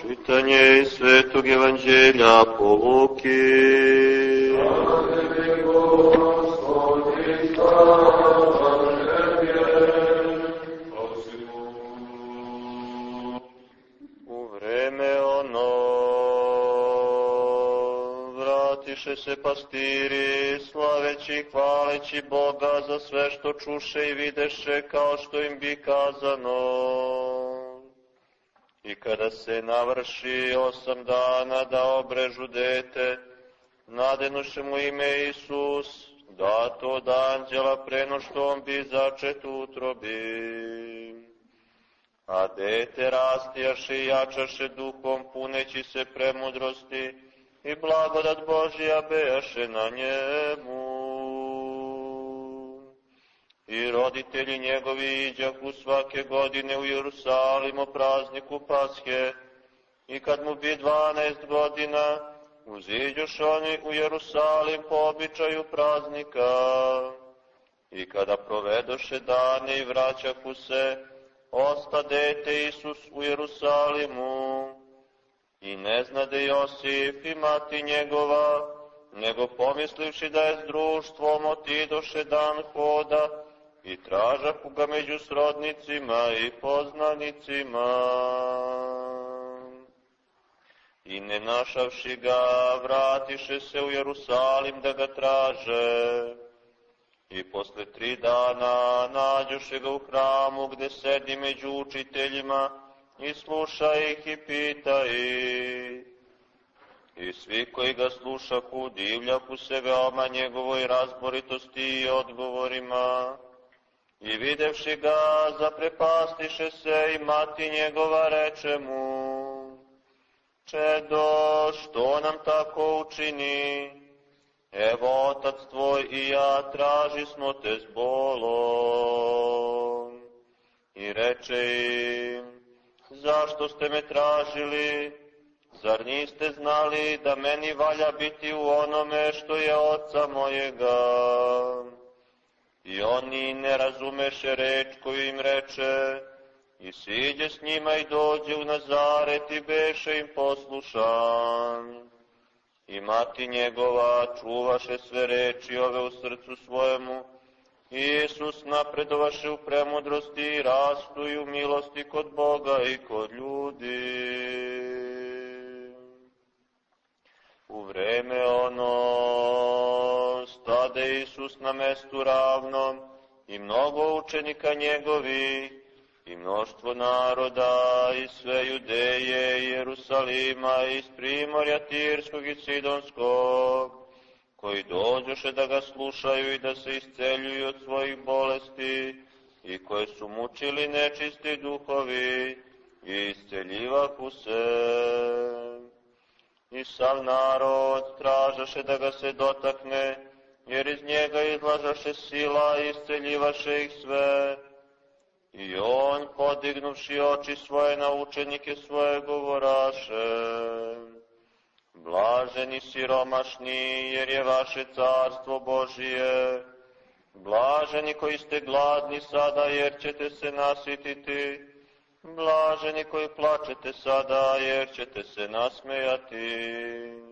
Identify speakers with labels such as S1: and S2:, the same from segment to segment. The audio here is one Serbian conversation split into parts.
S1: Čitanje iz Svetog Evanđelja po Luki. U vreme ono vratiše se pastiri, slaveći i hvaleći Boga za sve što čuše i videše kao što im bi kazano. I kada se navrši osam dana da obrežu dete, nadenuše mu ime Isus, dato od anđela preno što on bi začet utrobi. A dete rastijaše i jačaše duhom, puneći se premudrosti, i blagodat Božija bejaše na njemu. I roditelji njegovi iđahu svake godine u Jerusalim o prazniku Pashe, i kad mu bi 12 godina, uziđoš oni u Jerusalim po običaju praznika. I kada provedoše dane i vraćahu se, osta dete Isus u Jerusalimu. I ne znade Josif i mati njegova, nego pomislivši da je s društvom otidoše dan hoda, i tražahu ga među srodnicima i poznanicima. I ne našavši ga, vratiše se u Jerusalim da ga traže. I posle tri dana nađoše ga u hramu gde sedi među učiteljima i sluša ih i pita ih. I svi koji ga slušahu divljahu se veoma njegovoj razboritosti i odgovorima. I videvši ga, zaprepastiše se i mati njegova reče mu, Čedo, što nam tako učini? Evo, otac tvoj i ja traži smo te s bolom. I reče im, zašto ste me tražili? Zar niste znali da meni valja biti u onome što je oca mojega? I oni ne razumeše reč koju im reče, i siđe s njima i dođe u Nazaret i beše im poslušan. I mati njegova čuvaše sve reči ove u srcu svojemu, Isus napredovaše u premudrosti i rastu i u milosti kod Boga i kod ljudi. U vreme ono stade Isus na mestu ravnom i mnogo učenika njegovi i mnoštvo naroda i sve Judeje i Jerusalima i iz primorja Tirskog i Sidonskog, koji dođoše da ga slušaju i da se isceljuju od svojih bolesti i koje su mučili nečisti duhovi i isceljivahu se. I sav narod tražaše da ga se dotakne, jer iz njega izlažaše sila i isceljivaše ih sve, I on, podignuvši oči svoje na učenike svoje, govoraše, Blaženi siromašni, jer je vaše carstvo Božije. Blaženi koji ste gladni sada, jer ćete se nasititi. Blaženi koji plačete sada, jer ćete se nasmejati.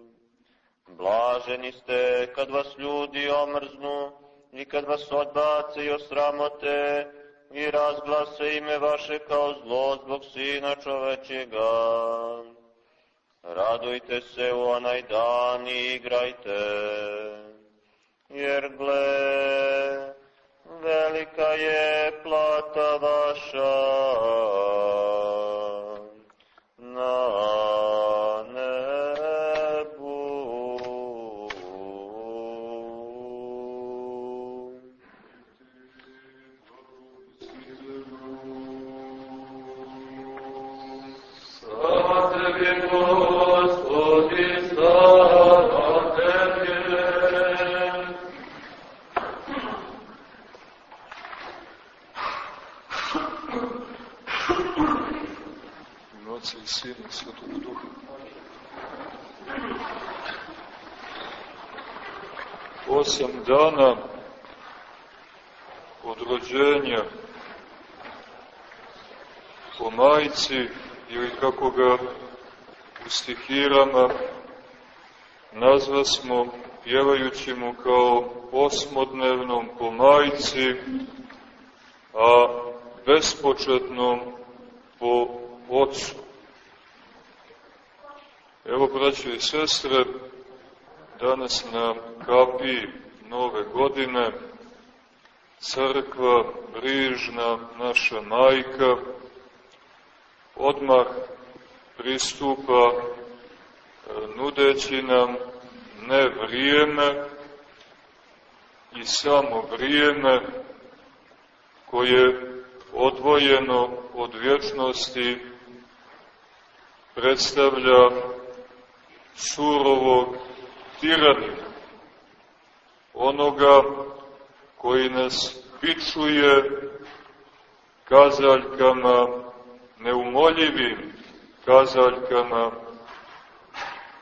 S1: Blaženi ste kad vas ljudi omrznu i kad vas odbace i osramote, i razglase ime vaše kao zlo zbog Sina čovečega. Radujte se u onaj dan i igrajte, jer gle, velika je plata vaša
S2: osam dana od rođenja po majici ili kako ga u stihirama nazva smo pjevajući mu kao osmodnevnom po majici, a bespočetnom po ocu. Evo, braćo i sestre, danas na kapiji nove godine crkva, brižna naša majka, odmah pristupa e, nudeći nam ne vrijeme i samo vrijeme koje odvojeno od vječnosti predstavlja surovog tiranika, onoga koji nas pičuje kazaljkama, neumoljivim kazaljkama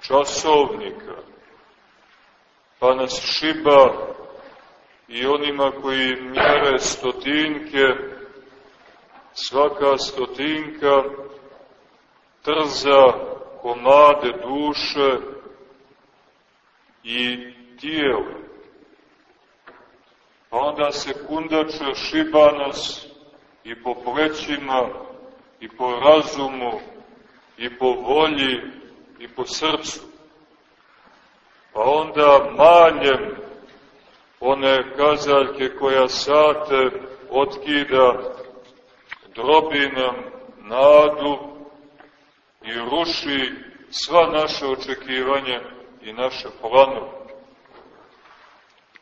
S2: časovnika, pa nas šiba i onima koji mjere stotinke, svaka stotinka trza komade duše i tijela. Pa onda sekundača šiba nas i po plećima, i po razumu, i po volji, i po srcu. Pa onda maljem one kazaljke koja sate otkida, drobi nam nadu i ruši sva naše očekivanja i naše planove.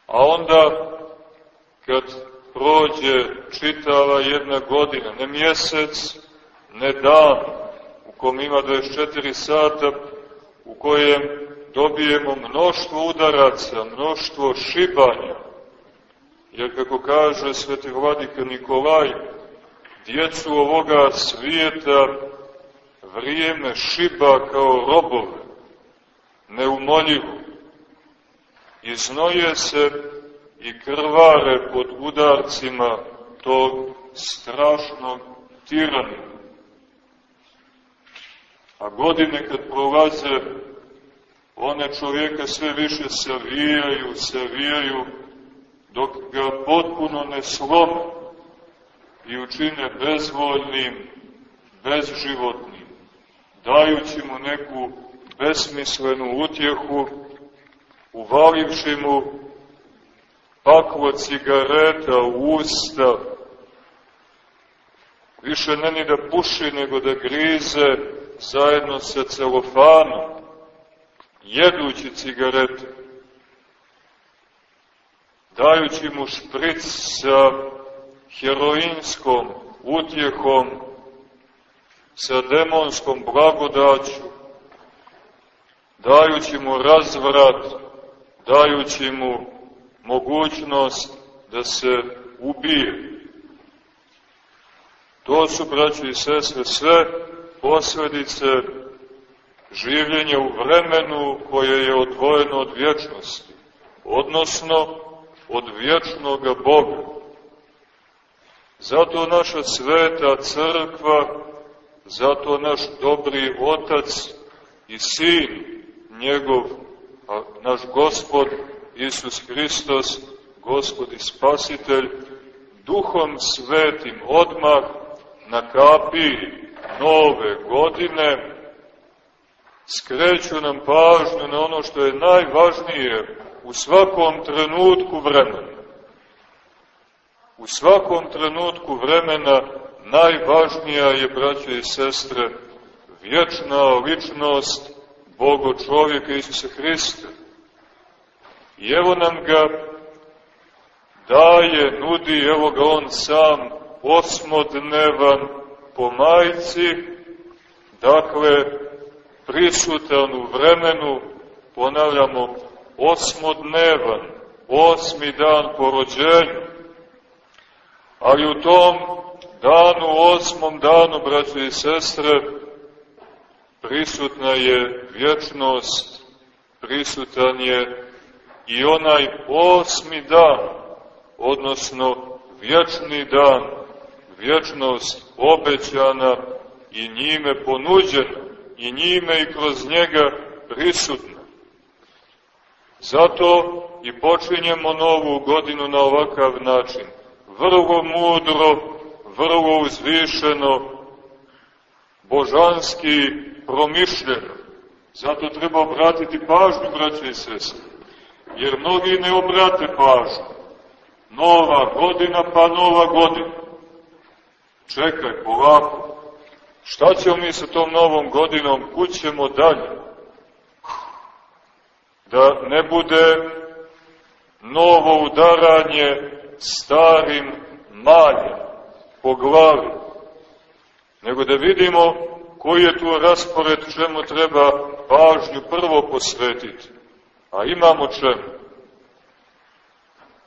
S2: A onda, kad prođe čitava jedna godina, ne mjesec, ne dan, u kom ima 24 sata, u kojem dobijemo mnoštvo udaraca, mnoštvo šibanja, jer kako kaže sveti vladika Nikolaj, djecu ovoga svijeta vrijeme šiba kao robove, neumoljivo, iznoje se i krvare pod udarcima tog strašnog tirana. A godine kad prolaze, one čovjeka sve više savijaju, savijaju, dok ga potpuno ne slome i učine bezvoljnim, bezživotnim, dajući mu neku besmislenu utjehu, uvalivši mu paklo cigareta u usta, više ne ni da puši, nego da grize zajedno sa celofanom, jedući cigarete, dajući mu špric sa heroinskom utjehom, sa demonskom blagodaću, dajući mu razvrat, dajući mu mogućnost da se ubije. To su, braći i sestre, sve posledice življenja u vremenu koje je odvojeno od vječnosti, odnosno od vječnoga Boga. Zato naša sveta crkva, zato naš dobri otac i sin njegov, a naš gospod Isus Hristos, gospod i spasitelj, duhom svetim odmah na kapiji nove godine, skreću nam pažnju na ono što je najvažnije u svakom trenutku vremena. U svakom trenutku vremena najvažnija je, braće i sestre, vječna ličnost Bogo čovjeka Isusa Hrista. I evo nam ga daje, nudi, evo ga on sam, osmodnevan po majci, dakle, prisutan u vremenu, ponavljamo, osmodnevan, osmi dan po rođenju. Ali u tom danu, osmom danu, braćo i sestre, prisutna je vječnost, prisutan je i onaj osmi dan, odnosno vječni dan, vječnost obećana i njime ponuđena i njime i kroz njega prisutna. Zato i počinjemo novu godinu na ovakav način. Vrlo mudro, vrlo uzvišeno, božanski promišljeno. Zato treba obratiti pažnju, braće i sestre, jer mnogi ne obrate pažnju. Nova godina, pa nova godina. Čekaj, polako. Šta ćemo mi sa tom novom godinom? Kućemo dalje. Da ne bude novo udaranje starim maljem po glavi, nego da vidimo koji je tu raspored čemu treba pažnju prvo posvetiti. A imamo čemu?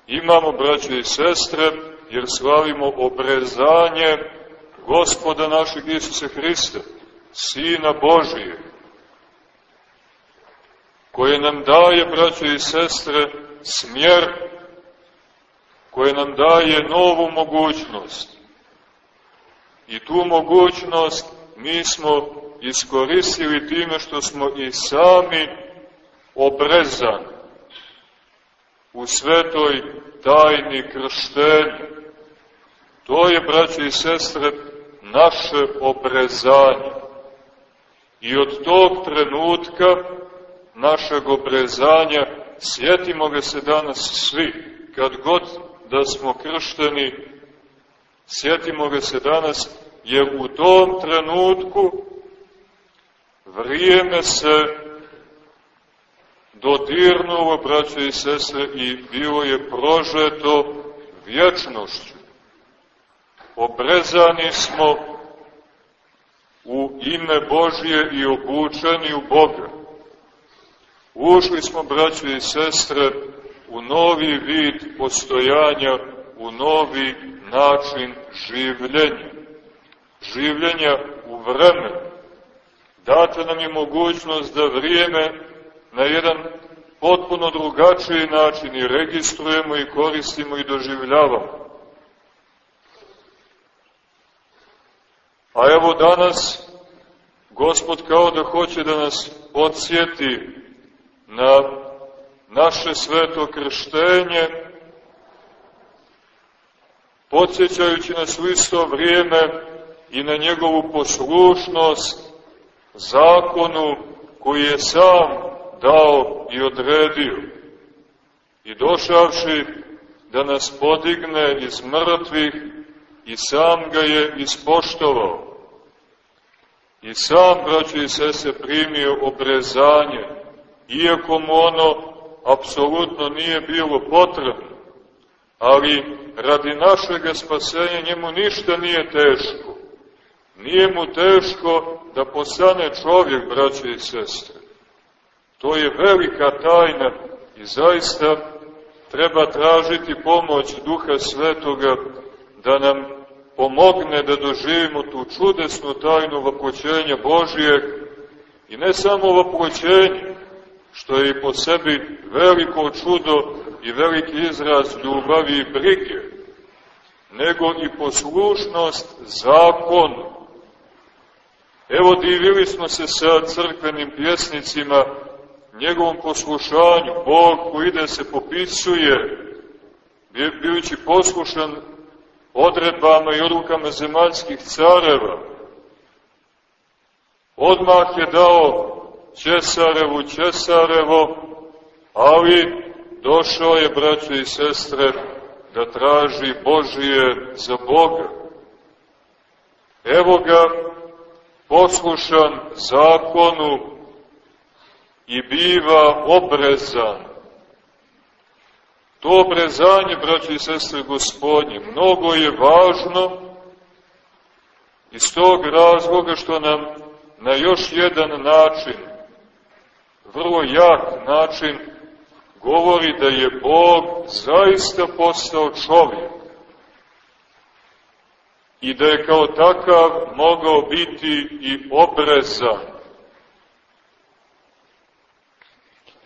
S2: Imamo, braće i sestre, jer slavimo obrezanje gospoda našeg Isusa Hrista, Sina Božije, koje nam daje, braće i sestre, smjer, koje nam daje novu mogućnost. I tu mogućnost mi smo iskoristili time što smo i sami obrezani u svetoj tajni krštenja. To je, braće i sestre, naše obrezanje. I od tog trenutka našeg obrezanja sjetimo ga se danas svi, kad god da smo kršteni, sjetimo ga se danas, jer u tom trenutku vrijeme se dodirnulo, braće i sestre, i bilo je prožeto vječnošću. Obrezani smo u ime Božje i obučeni u Boga. Ušli smo, braće i sestre, u novi vid postojanja, u novi način življenja. Življenja u vremenu. Date nam je mogućnost da vrijeme na jedan potpuno drugačiji način i registrujemo i koristimo i doživljavamo. A evo danas Gospod kao da hoće da nas podsjeti na naše sveto krštenje, podsjećajući nas u isto vrijeme i na njegovu poslušnost zakonu koji je sam dao i odredio. I došavši da nas podigne iz mrtvih, i sam ga je ispoštovao. I sam, braći i sese, primio obrezanje, iako mu ono apsolutno nije bilo potrebno. Ali radi našeg spasenja njemu ništa nije teško. Nije mu teško da postane čovjek, braće i sestre. To je velika tajna i zaista treba tražiti pomoć Duha Svetoga da nam pomogne da doživimo tu čudesnu tajnu vaproćenja Božijeg i ne samo vaproćenje, što je i po sebi veliko čudo i veliki izraz ljubavi i brige, nego i poslušnost zakonu. Evo divili smo se sa crkvenim pjesnicima njegovom poslušanju, Bog koji ide se popisuje, bivši poslušan odredbama i odlukama zemaljskih careva, odmah je dao Česarevu Česarevo, ali došao je, braćo i sestre, da traži Božije za Boga. Evo ga, poslušan zakonu i biva obrezan. To obrezanje, braći i sestre gospodnje, mnogo je važno iz tog razloga što nam na još jedan način, vrlo jak način, govori da je Bog zaista postao čovjek i da je kao takav mogao biti i obrezan.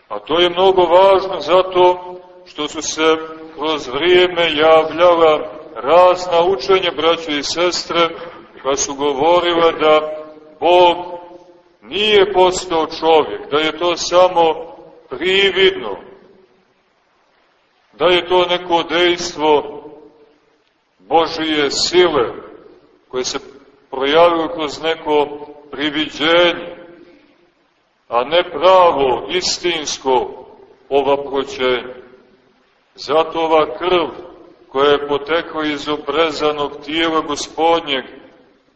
S2: A to je mnogo važno zato što su se kroz vrijeme javljala razna učenja, braće i sestre, pa su govorile da Bog nije postao čovjek, da je to samo prividno, da je to neko dejstvo Božije sile koje se projavilo kroz neko priviđenje, a ne pravo, istinsko ovaproćenje. Zato ova krv koja je potekla iz obrezanog tijela gospodnjeg,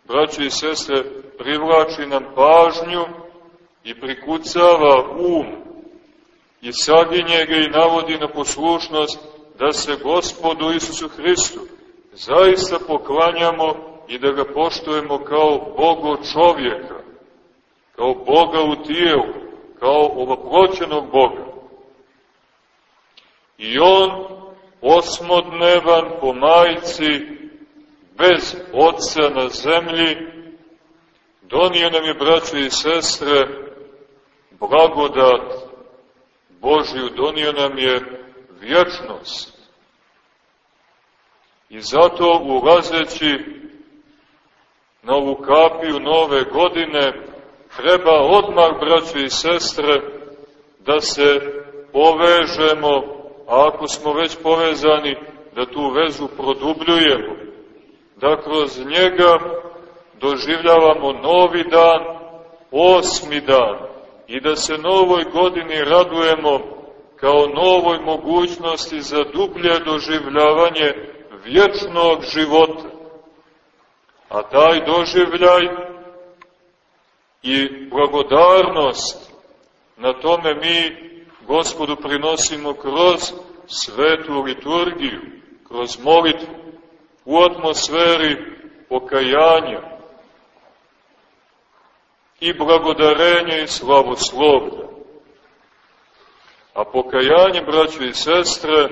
S2: braći i sestre, privlači nam pažnju i prikucava um i saginje ga i navodi na poslušnost da se gospodu Isusu Hristu zaista poklanjamo i da ga poštujemo kao Bogo čovjeka, kao Boga u tijelu, kao ovoproćenog Boga. I on, osmodnevan po majici, bez oca na zemlji, donio nam je, braće i sestre, blagodat Božiju, donio nam je vječnost. I zato ulazeći na ovu kapiju nove godine, treba odmah, braće i sestre, da se povežemo, a ako smo već povezani, da tu vezu produbljujemo, da kroz njega doživljavamo novi dan, osmi dan, i da se novoj godini radujemo kao novoj mogućnosti za dublje doživljavanje vječnog života. A taj doživljaj i blagodarnost na tome mi gospodu prinosimo kroz svetu liturgiju, kroz molitvu, u atmosferi pokajanja i blagodarenja i slavoslovlja. A pokajanje, braćo i sestre,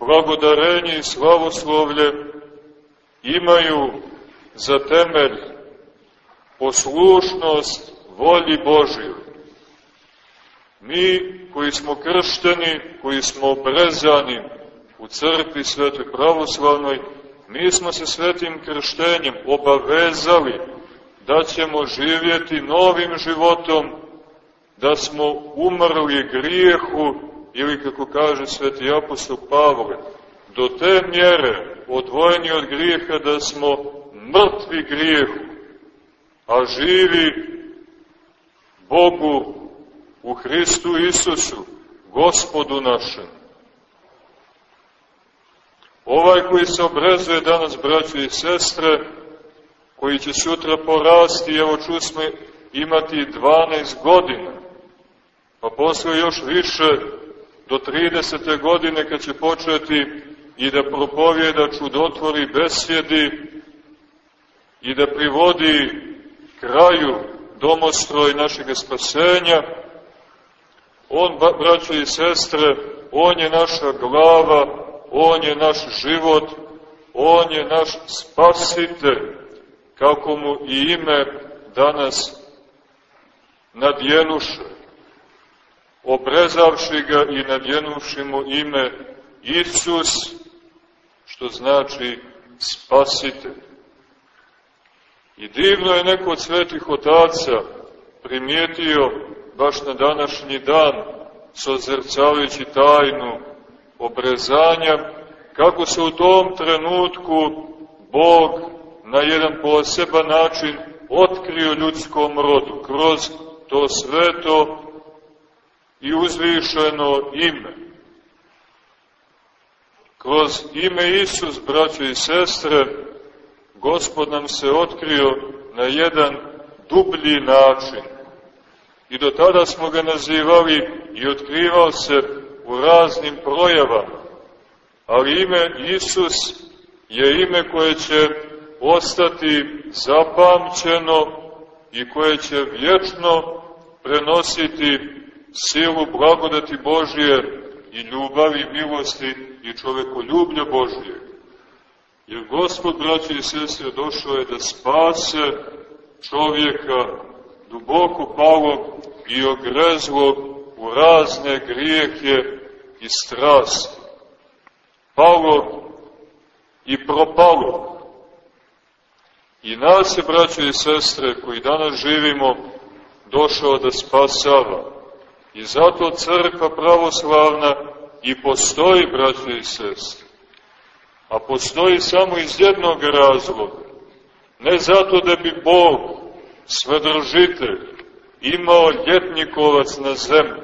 S2: blagodarenje i slavoslovlje imaju za temelj poslušnost volji Božiju. Mi koji smo kršteni, koji smo obrezani u crkvi svetoj pravoslavnoj, mi smo se svetim krštenjem obavezali da ćemo živjeti novim životom, da smo umrli grijehu ili kako kaže sveti apostol Pavle, do te mjere odvojeni od grijeha da smo mrtvi grijehu, a živi Bogu u Hristu Isusu, gospodu našem. Ovaj koji se obrezuje danas, braći i sestre, koji će sutra porasti, evo čusmo imati 12 godina, pa posle još više do 30. godine kad će početi i da propovjeda čudotvori besjedi i da privodi kraju domostroj našeg spasenja, on, braćo i sestre, on je naša glava, on je naš život, on je naš spasitelj, kako mu i ime danas nadjenuše, obrezavši ga i nadjenuši mu ime Isus, što znači spasitelj. I divno je neko od svetih otaca primijetio baš na današnji dan, sozrcavajući tajnu obrezanja, kako se u tom trenutku Bog na jedan poseban način otkrio ljudskom rodu, kroz to sveto i uzvišeno ime. Kroz ime Isus, braćo i sestre, Gospod nam se otkrio na jedan dublji način. I do tada smo ga nazivali i otkrivao se u raznim projavama. Ali ime Isus je ime koje će ostati zapamćeno i koje će vječno prenositi silu blagodati Božije i ljubavi, milosti i čovekoljublja Božije. Jer Gospod, braći i sestre, došao je da spase čovjeka duboko palog i ogrezlog u razne grijehe i strasti. Palog i propalog. I nas je, braćo i sestre, koji danas živimo, došao da spasava. I zato crkva pravoslavna i postoji, braćo i sestre. A postoji samo iz jednog razloga. Ne zato da bi Bog, svedržitelj, imao ljetnikovac na zemlji,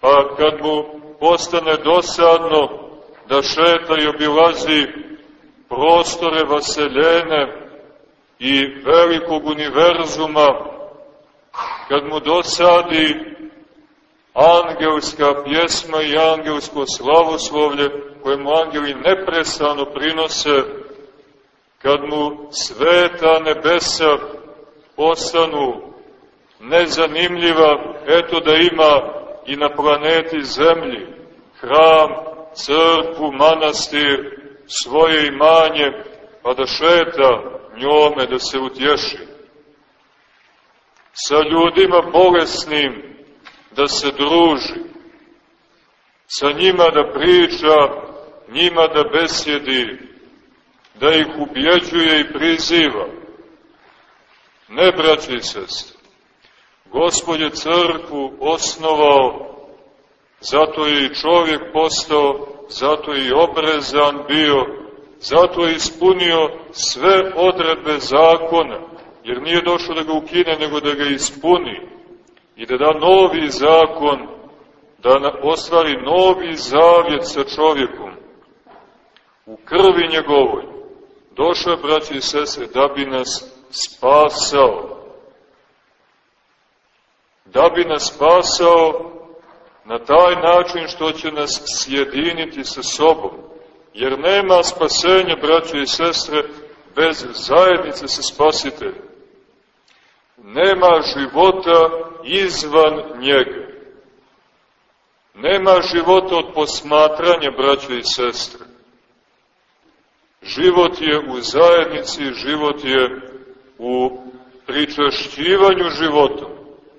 S2: pa kad mu postane dosadno da šeta i obilazi prostore vaseljene i velikog univerzuma, kad mu dosadi angelska pjesma i angelsko slavoslovlje koje mu angeli neprestano prinose, kad mu sveta nebesa postanu nezanimljiva, eto da ima i na planeti Zemlji hram, crkvu, manastir, svoje imanje, pa da šeta njome, da se utješi. Sa ljudima bolesnim da se druži, sa njima da priča, njima da besjedi, da ih ubjeđuje i priziva. Ne, braći i sestri, Gospod je crkvu osnovao, zato je i čovjek postao, zato je i obrezan bio, zato je ispunio sve odredbe zakona, jer nije došao da ga ukine, nego da ga ispuni i da da novi zakon, da ostvari novi zavjet sa čovjekom u krvi njegovoj. Došao je, braći i sestre, da bi nas spasao, da bi nas spasao na taj način što će nas sjediniti sa sobom. Jer nema spasenja, braće i sestre, bez zajednice sa spasiteljem. Nema života izvan njega. Nema života od posmatranja, braće i sestre. Život je u zajednici, život je u pričašćivanju životom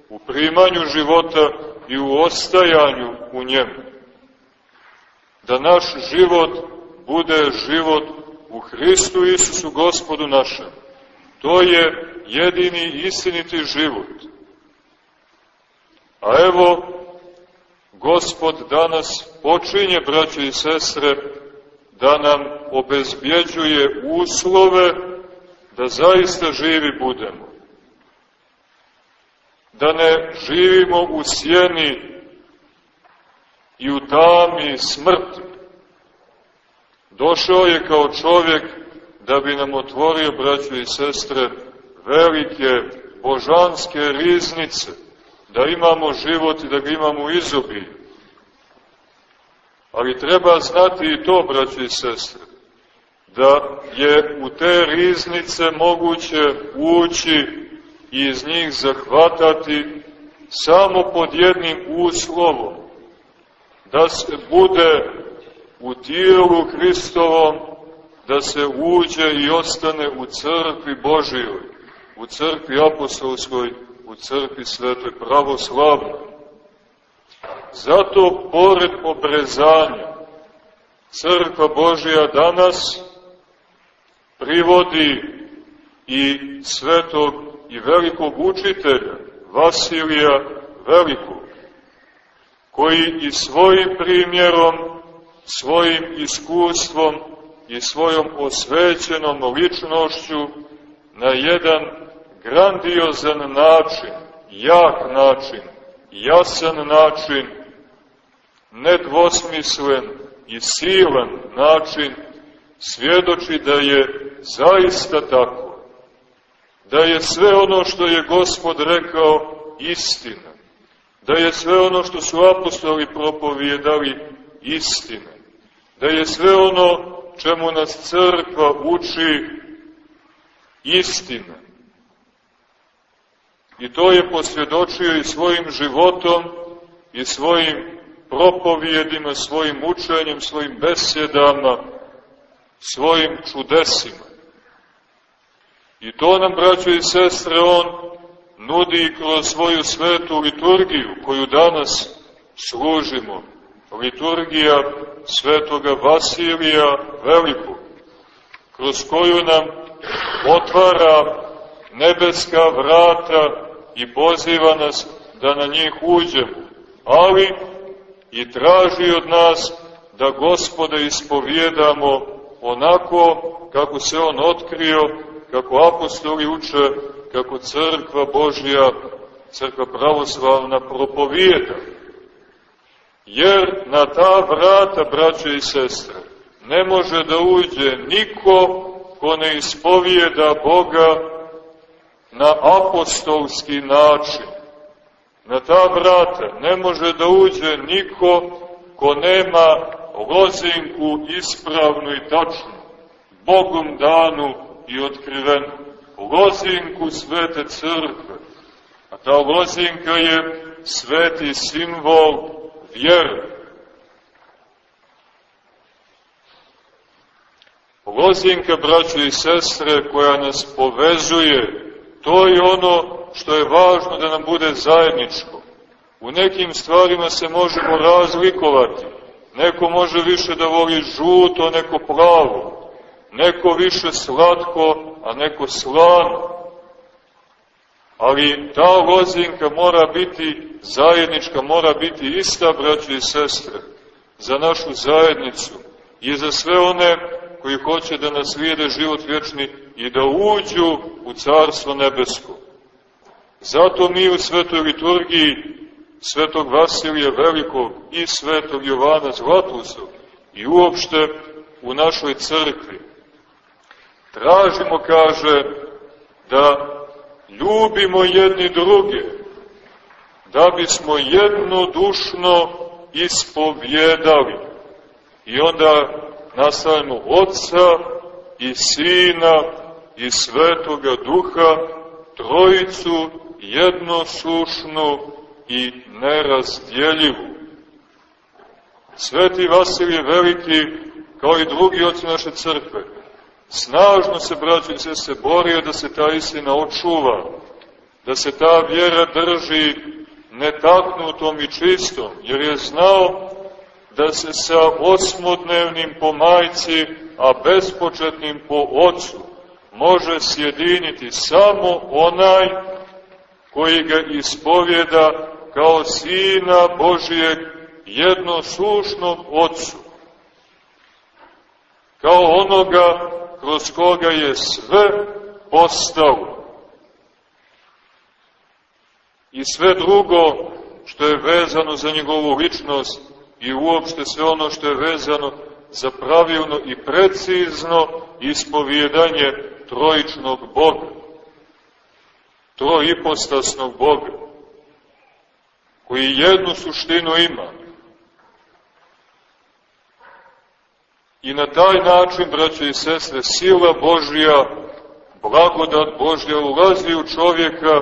S2: u primanju života i u ostajanju u njemu. Da naš život bude život u Hristu Isusu Gospodu našem. To je jedini istiniti život. A evo, Gospod danas počinje, braće i sestre, da nam obezbjeđuje uslove da zaista živi budemo da ne živimo u sjeni i u tami smrti. Došao je kao čovjek da bi nam otvorio, braćo i sestre, velike božanske riznice, da imamo život i da ga imamo u izobilju. Ali treba znati i to, braćo i sestre, da je u te riznice moguće ući i iz njih zahvatati samo pod jednim uslovom, da se bude u tijelu Hristovom, da se uđe i ostane u crkvi Božijoj, u crkvi apostolskoj, crkvi svetoj pravoslavnoj. Zato, pored obrezanja, crkva Božija danas privodi i svetog i velikog učitelja, Vasilija Velikog, koji i svojim primjerom, svojim iskustvom i svojom osvećenom ličnošću na jedan grandiozan način, jak način, jasan način, nedvosmislen i silan način, svjedoči da je zaista tako da je sve ono što je Gospod rekao istina, da je sve ono što su apostoli propovijedali istina, da je sve ono čemu nas crkva uči istina. I to je posvjedočio i svojim životom i svojim propovijedima, svojim učenjem, svojim besjedama, svojim čudesima. I to nam, braćo i sestre, on nudi kroz svoju svetu liturgiju koju danas služimo. Liturgija svetoga Vasilija Velikog, kroz koju nam otvara nebeska vrata i poziva nas da na njih uđemo, ali i traži od nas da gospoda ispovjedamo onako kako se on otkrio, kako apostoli uče, kako crkva Božja, crkva pravoslavna propovijeda. Jer na ta vrata, braće i sestre, ne može da uđe niko ko ne ispovijeda Boga na apostolski način. Na ta vrata ne može da uđe niko ko nema lozinku ispravnu i tačnu, Bogom danu i otkrivenu, lozinku svete crkve. A ta lozinka je sveti simbol vjere. Lozinka, braćo i sestre, koja nas povezuje, to je ono što je važno da nam bude zajedničko. U nekim stvarima se možemo razlikovati. Neko može više da voli žuto, neko plavo. Neko više slatko, a neko slano. Ali ta lozinka mora biti zajednička, mora biti ista, braći i sestre, za našu zajednicu i za sve one koji hoće da nas vide život vječni i da uđu u Carstvo nebesko. Zato mi u svetoj liturgiji svetog Vasilija Velikog i svetog Jovana Zlatusov i uopšte u našoj crkvi tražimo, kaže, da ljubimo jedni druge, da bismo jednodušno ispovjedali. I onda nastavimo Otca i Sina i Svetoga Duha, trojicu jednosušnu i nerazdjeljivu. Sveti Vasilije Veliki, kao i drugi oci naše crkve, snažno se, braći i se borio da se ta istina očuva, da se ta vjera drži netaknutom i čistom, jer je znao da se sa osmodnevnim po majci, a bespočetnim po ocu, može sjediniti samo onaj koji ga ispovjeda kao Sina Božijeg jednosušnog Otcu, kao onoga kroz koga je sve postalo. I sve drugo što je vezano za njegovu ličnost i uopšte sve ono što je vezano za pravilno i precizno ispovjedanje trojičnog Boga, troipostasnog Boga, koji jednu suštinu ima. I na taj način, braće i sestre, sila Božja, blagodat Božja ulazi u čovjeka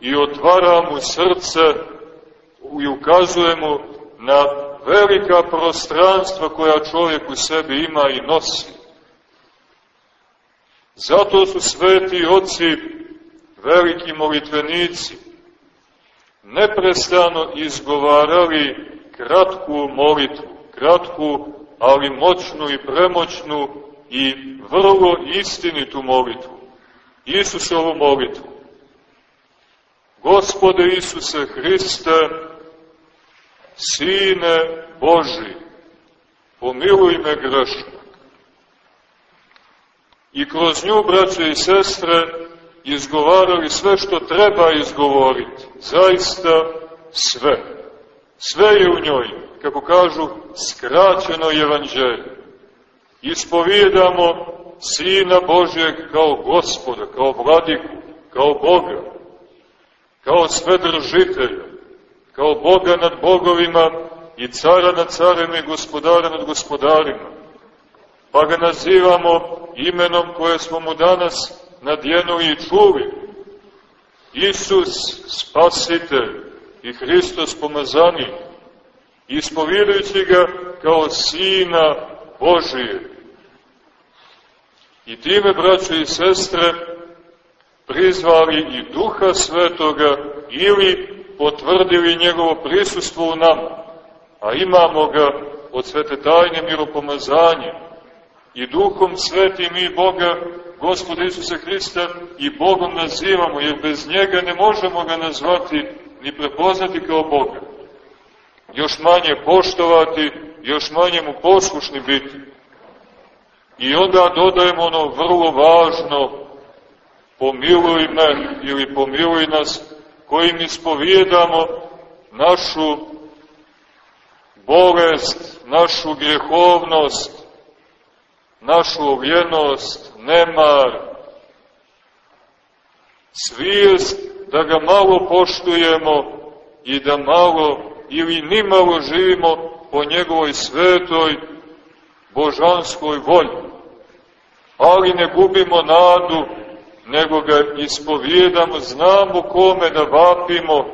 S2: i otvara mu srce i ukazuje mu na velika prostranstva koja čovjek u sebi ima i nosi. Zato su sveti oci veliki molitvenici neprestano izgovarali kratku molitvu, kratku, ali moćnu i premoćnu i vrlo istinitu molitvu. Isusovu molitvu. Gospode Isuse Hriste, Sine Boži, pomiluj me grešnog. I kroz nju, braće i sestre, izgovarali sve što treba izgovoriti. Zaista sve. Sve je u njoj, kako kažu, skraćeno evanđelje. Ispovijedamo Sina Božjeg kao gospoda, kao vladiku, kao Boga, kao svedržitelja, kao Boga nad bogovima i cara nad carima i gospodara nad gospodarima. Pa ga nazivamo imenom koje smo mu danas nadjenuli i čuli. Isus, spasitelj i Hristos pomazani, ispovjedujući ga kao Sina Božije. I time, braćo i sestre, prizvali i Duha Svetoga ili potvrdili njegovo prisustvo u nama, a imamo ga od svete tajne miropomazanje i Duhom Svetim mi Boga, Gospoda Isusa Hrista, i Bogom nazivamo, jer bez njega ne možemo ga nazvati ni prepoznati kao Boga. Još manje poštovati, još manje mu poslušni biti. I onda dodajemo ono vrlo važno, pomiluj me ili pomiluj nas, kojim ispovijedamo našu bolest, našu grjehovnost, našu ovljenost, nemar, svijest da ga malo poštujemo i da malo ili nimalo živimo po njegovoj svetoj božanskoj volji. Ali ne gubimo nadu, nego ga ispovijedamo, znamo kome da vapimo,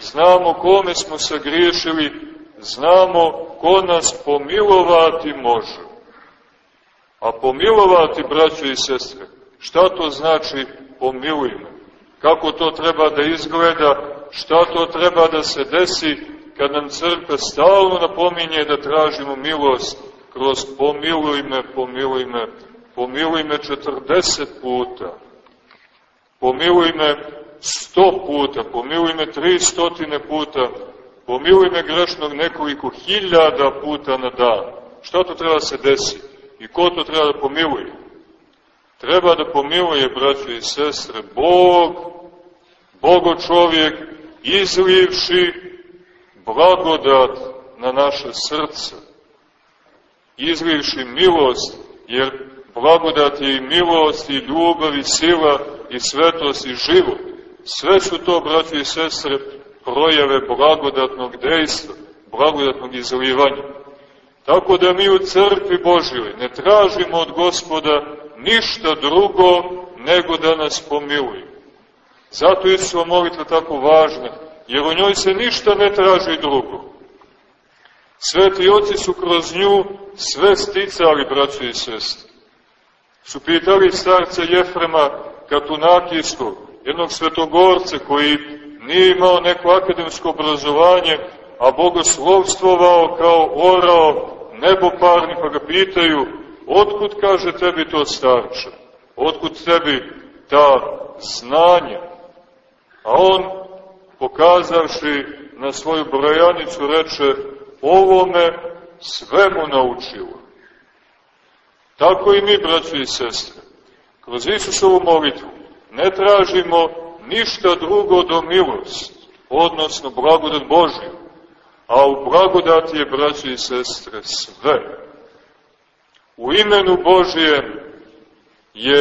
S2: znamo kome smo sagriješili, znamo ko nas pomilovati može. A pomilovati, braćo i sestre, šta to znači pomilujme? Kako to treba da izgleda? Šta to treba da se desi kad nam crkva stalno napominje da tražimo milost kroz pomiluj me, pomiluj me, pomiluj me 40 puta, pomiluj me 100 puta, pomiluj me 300 puta, pomiluj me grešnog nekoliko hiljada puta na dan. Šta to treba da se desi? I ko to treba da pomiluje? Treba da pomiluje, braćo i sestre, Bog, Bogo čovjek, izlivši blagodat na naše srce, izlivši milost, jer blagodat je i milost, i ljubav, i sila, i svetost, i život. Sve su to, braćo i sestre, projave blagodatnog dejstva, blagodatnog izlivanja. Tako da mi u crkvi Božjoj ne tražimo od gospoda ništa drugo nego da nas pomiluje. Zato je Isusova molitva tako važna, jer u njoj se ništa ne traži drugo. Sveti oci su kroz nju sve sticali, braćo i sestre. Su pitali starca Jefrema Katunakijskog, jednog svetogorca koji nije imao neko akademsko obrazovanje, a bogoslovstvovao kao orao neboparni, pa ga pitaju, otkud kaže tebi to starče? Otkud tebi ta znanja? A on, pokazavši na svoju brojanicu, reče, ovo me svemu naučilo. Tako i mi, braći i sestre, kroz Isusovu molitvu ne tražimo ništa drugo do milost, odnosno blagodat Božju, a u blagodati je, braći i sestre, sve. U imenu Božijem je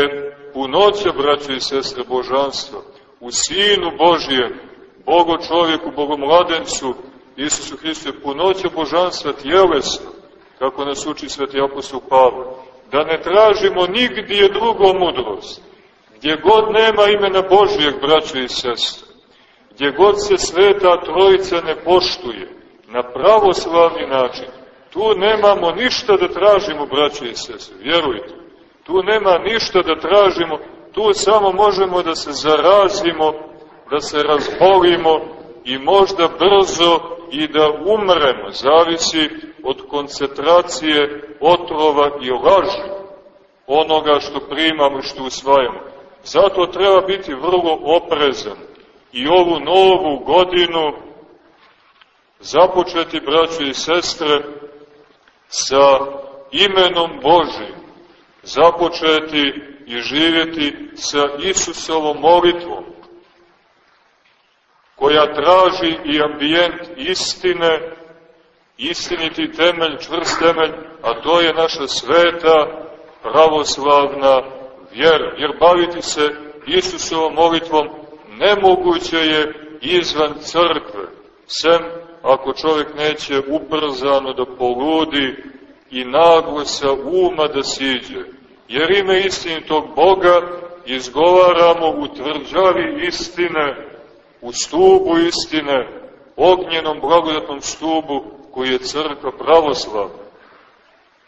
S2: punoća, braći i sestre, božanstva, u Sinu Božijem, Bogo čovjeku, Bogomladencu, Isusu Hristu je punoća božanstva tjelesno, kako nas uči sveti apostol Pavle, da ne tražimo nigdje drugo mudrost, gdje god nema imena Božijeg, braćo i sestre, gdje god se sveta trojica ne poštuje, na pravoslavni način, tu nemamo ništa da tražimo, braćo i sestre, vjerujte, tu nema ništa da tražimo, tu samo možemo da se zarazimo, da se razbolimo i možda brzo i da umremo, zavisi od koncentracije otrova i laži onoga što primamo što usvajamo. Zato treba biti vrlo oprezan i ovu novu godinu započeti, braćo i sestre, sa imenom Božim, započeti i živjeti sa Isusovom molitvom, koja traži i ambijent istine, istiniti temelj, čvrst temelj, a to je naša sveta, pravoslavna vjera. Jer baviti se Isusovom molitvom nemoguće je izvan crkve, sem ako čovjek neće ubrzano da poludi i naglo sa uma da siđe jer ime istinitog Boga izgovaramo u tvrđavi istine, u stubu istine, ognjenom blagodatnom stubu koji je crkva pravoslavna.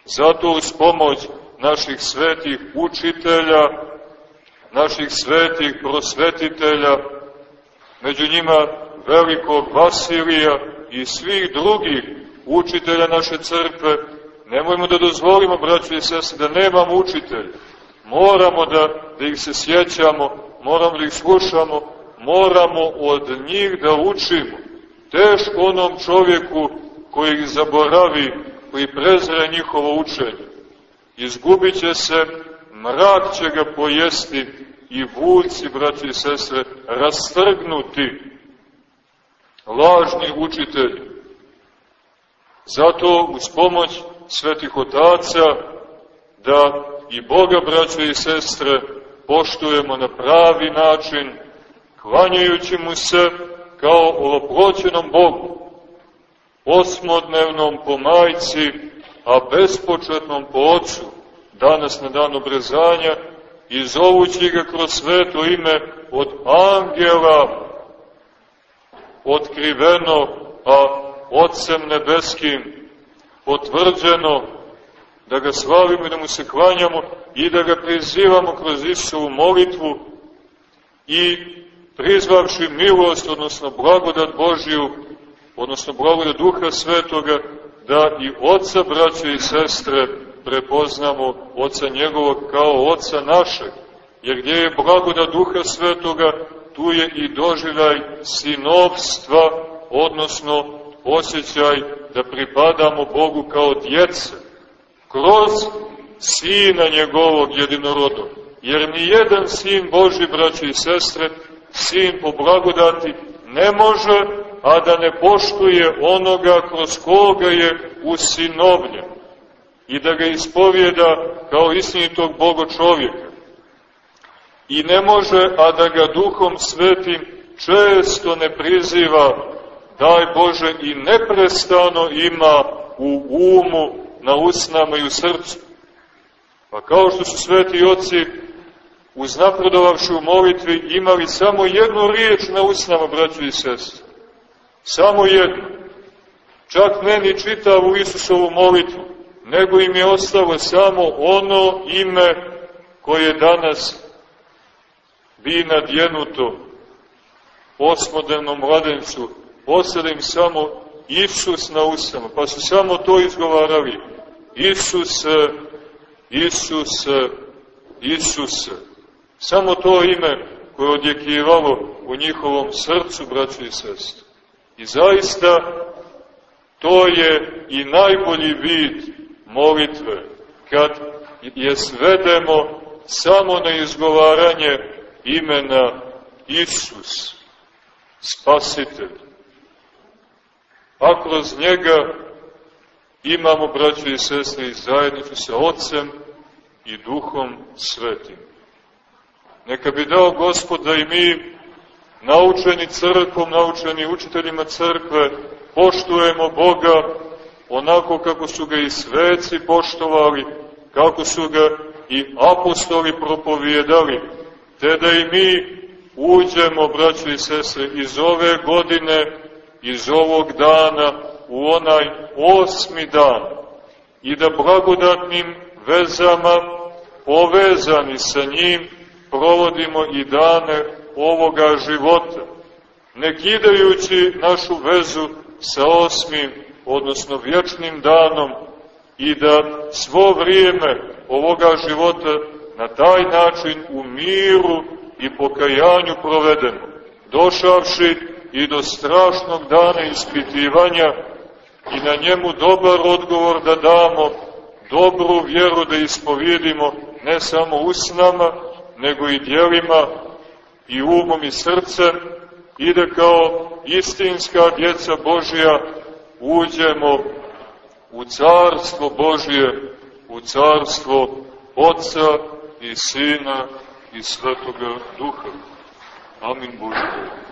S2: Zato uz pomoć naših svetih učitelja naših svetih prosvetitelja, među njima velikog Vasilija i svih drugih učitelja naše crkve, nemojmo da dozvolimo, braći i sese, da nemamo učitelja. Moramo da, da ih se sjećamo, moramo da ih slušamo, moramo od njih da učimo. Teško onom čovjeku koji ih zaboravi, koji prezre njihovo učenje. Izgubit će se, mrak će ga pojesti i vuci, braći i sestre, rastrgnuti lažni učitelji. Zato uz pomoć svetih otaca da i Boga, braće i sestre, poštujemo na pravi način, klanjajući mu se kao oloproćenom Bogu, osmodnevnom po majci, a bespočetnom po ocu, danas na dan obrezanja, i zovući ga kroz sveto ime od angela otkriveno, a Otcem nebeskim potvrđeno, da ga slavimo i da mu se klanjamo i da ga prizivamo kroz Isusovu molitvu i prizvavši milost, odnosno blagodat Božiju, odnosno blagodat Duha Svetoga, da i Otca, braće i sestre, prepoznamo Oca njegovog kao Oca našeg, jer gdje je blagodat Duha Svetoga, tu je i doživljaj sinovstva, odnosno osjećaj da pripadamo Bogu kao djece, kroz Sina njegovog jedinorodnog. Jer ni jedan Sin Boži, braći i sestre, Sin po blagodati, ne može, a da ne poštuje onoga kroz koga je usinovljen i da ga ispovjeda kao istinitog Boga čovjeka. I ne može, a da ga duhom svetim često ne priziva daj Bože, i neprestano ima u umu, na usnama i u srcu. Pa kao što su sveti oci, uznapredovavši u molitvi, imali samo jednu riječ na usnama, braću i sestri. Samo jednu. Čak ne ni čitavu Isusovu molitvu, nego im je ostalo samo ono ime koje danas bi nadjenuto osmodevnom mladencu, ostade im samo Isus na usama, pa su samo to izgovarali. Isus, Isus, Isus. Samo to ime koje je odjekivalo u njihovom srcu, braći i sestri. I zaista to je i najbolji vid molitve, kad je svedemo samo na izgovaranje imena Isus, Spasitelj a kroz njega imamo, braćo i sestre, i zajednicu sa Otcem i Duhom Svetim. Neka bi dao Gospod da i mi, naučeni crkvom, naučeni učiteljima crkve, poštujemo Boga onako kako su ga i sveci poštovali, kako su ga i apostoli propovijedali, te da i mi uđemo, braćo i sestre, iz ove godine iz ovog dana u onaj osmi dan i da blagodatnim vezama povezani sa njim provodimo i dane ovoga života, ne kidajući našu vezu sa osmim, odnosno vječnim danom i da svo vrijeme ovoga života na taj način u miru i pokajanju provedemo, došavši i do strašnog dana ispitivanja i na njemu dobar odgovor da damo, dobru vjeru da ispovjedimo ne samo usnama, nego i dijelima i umom i srcem i da kao istinska djeca Božija uđemo u carstvo Božije, u carstvo Otca i Sina i Svetoga Duha. Amin Bože.